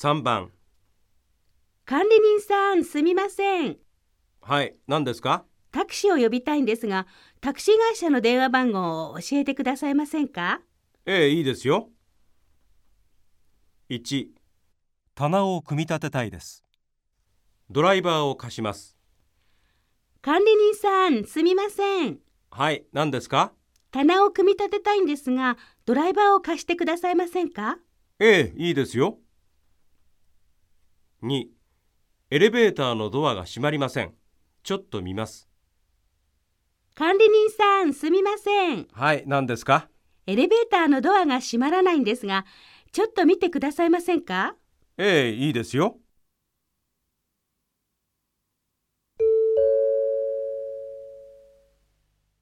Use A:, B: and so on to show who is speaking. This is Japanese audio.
A: 3番。
B: 管理人さん、すみません。
A: はい何ですか？
B: タクシーを呼びたいんですが、タクシー会社の電話番号を教えてくださいませんか？
A: ええいいですよ。1
C: 棚を組み立てたいです。
A: ドライバーを貸します。
B: 管理人さん、すみません。
A: はい何ですか？
B: 棚を組み立てたいんですが、ドライバーを貸してくださいませんか？
A: ええいいですよ2エレベーターのドアが閉まりません。ちょっと見ます。
B: 管理人さん、すみません。
A: はい何ですか？
B: エレベーターのドアが閉まらないんですが、ちょっと見てくださいませんか？
A: ええいいですよ